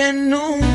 And no.